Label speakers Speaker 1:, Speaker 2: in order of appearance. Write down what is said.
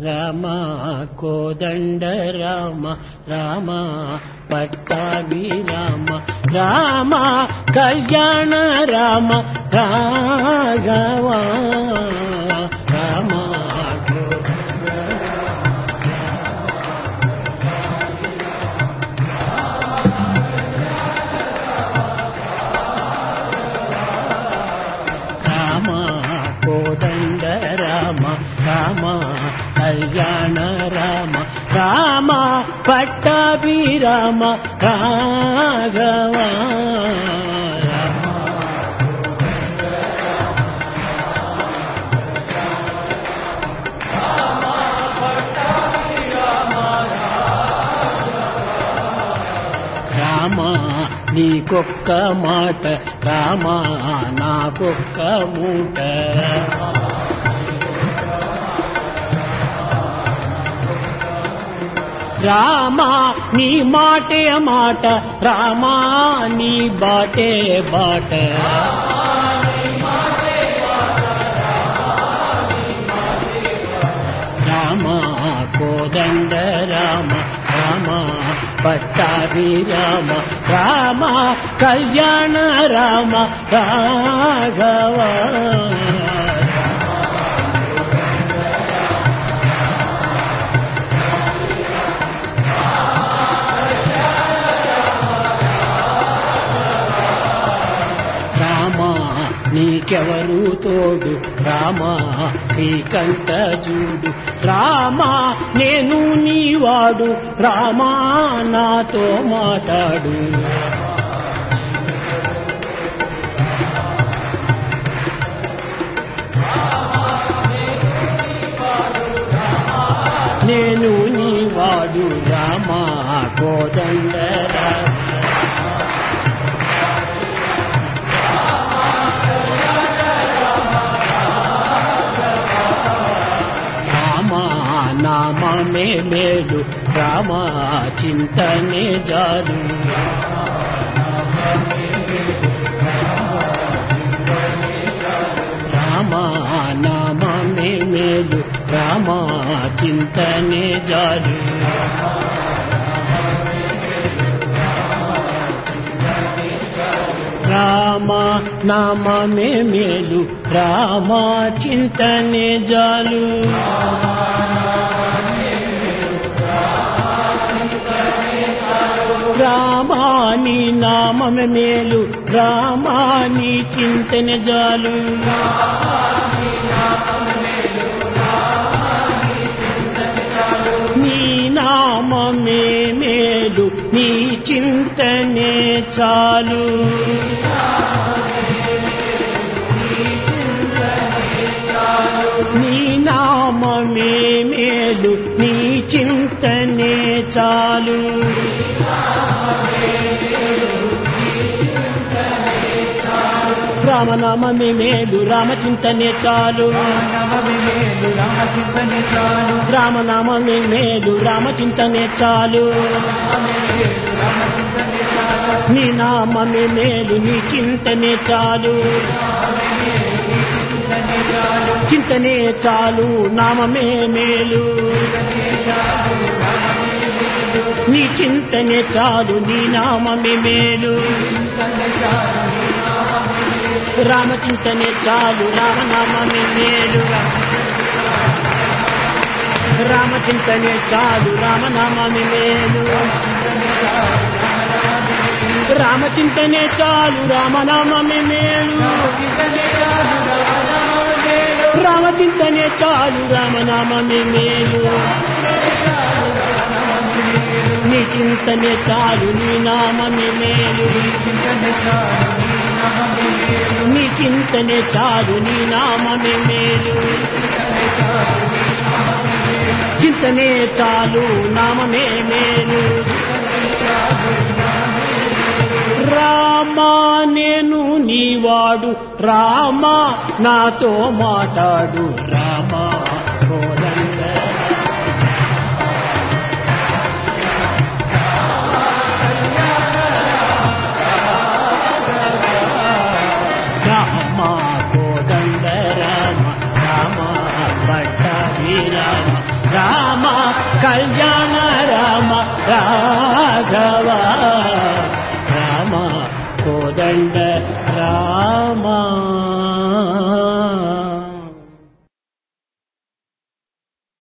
Speaker 1: रा कोदण्ड राम राम पट्टाभि राम राम कल्याण राम राघवा రామ కళ్యాణ రామ రామ పట్టాభి రామ రాఘవ నీకొక్క మాట రామా నాకొక్క మూట. రామ నీ మాటే మాట రామ నీ బాటే బాట రామ కోదండ రామ రామ పట్టాభి రామ రామ కళ్యాణ రామ రాఘవ నీకెవరు తోడు? రామా నీకంత చూడు. రామా నేను నీవాడు రామా నాతో మాట్లాడు. నేను నీవాడు రామా కోదండ రామ నామే మేలు రామ చింతనే జాలు. రామ నామే మేలు రామ చింతనే జాలు. రామ నామే మేలు రామ చింతనే జాలు. రామ మీ నామమే మేలు. రామాని చింతన జాలు. నీ నామమే మేలు. నీ చింతనే చాలు. నీ నామమే మేలు. నీ చింతనే చాలు. రామనామమే మేలు రామచింతనే చాలు.
Speaker 2: రామనామమే మేలు రామచింతనే చాలు.
Speaker 1: రామనామమే మేలు రామచింతనే చాలు.
Speaker 2: రామచింతనే చాలు.
Speaker 1: నీ నామమే మేలు నీ చింతనే చాలు
Speaker 2: చింతనే చాలు.
Speaker 1: చింతనే చాలు నామమే మేలు. నీ చింతనే చాలు నీ నామమే మేలు.
Speaker 2: చింతనే చాలు
Speaker 1: రామచింతనే చాలు రామనామమే మేలుగా. రామచింతనే చాలు రామనామమే మేలు రామచింతనే చాలు రామనామమే మేలు రామచింతనే చాలు రామనామమే మేలు నీ చింతనే చాలు నీ నామమే మేలు
Speaker 2: చింతనే చాలు
Speaker 1: నీ చింతనే చాలు నీ నామమే మేలు. చింతనే చాలు నామమే మేలు. రామా నేను నీవాడు రామా నాతో మాట్లాడు రామా कल्याण राम राघवा।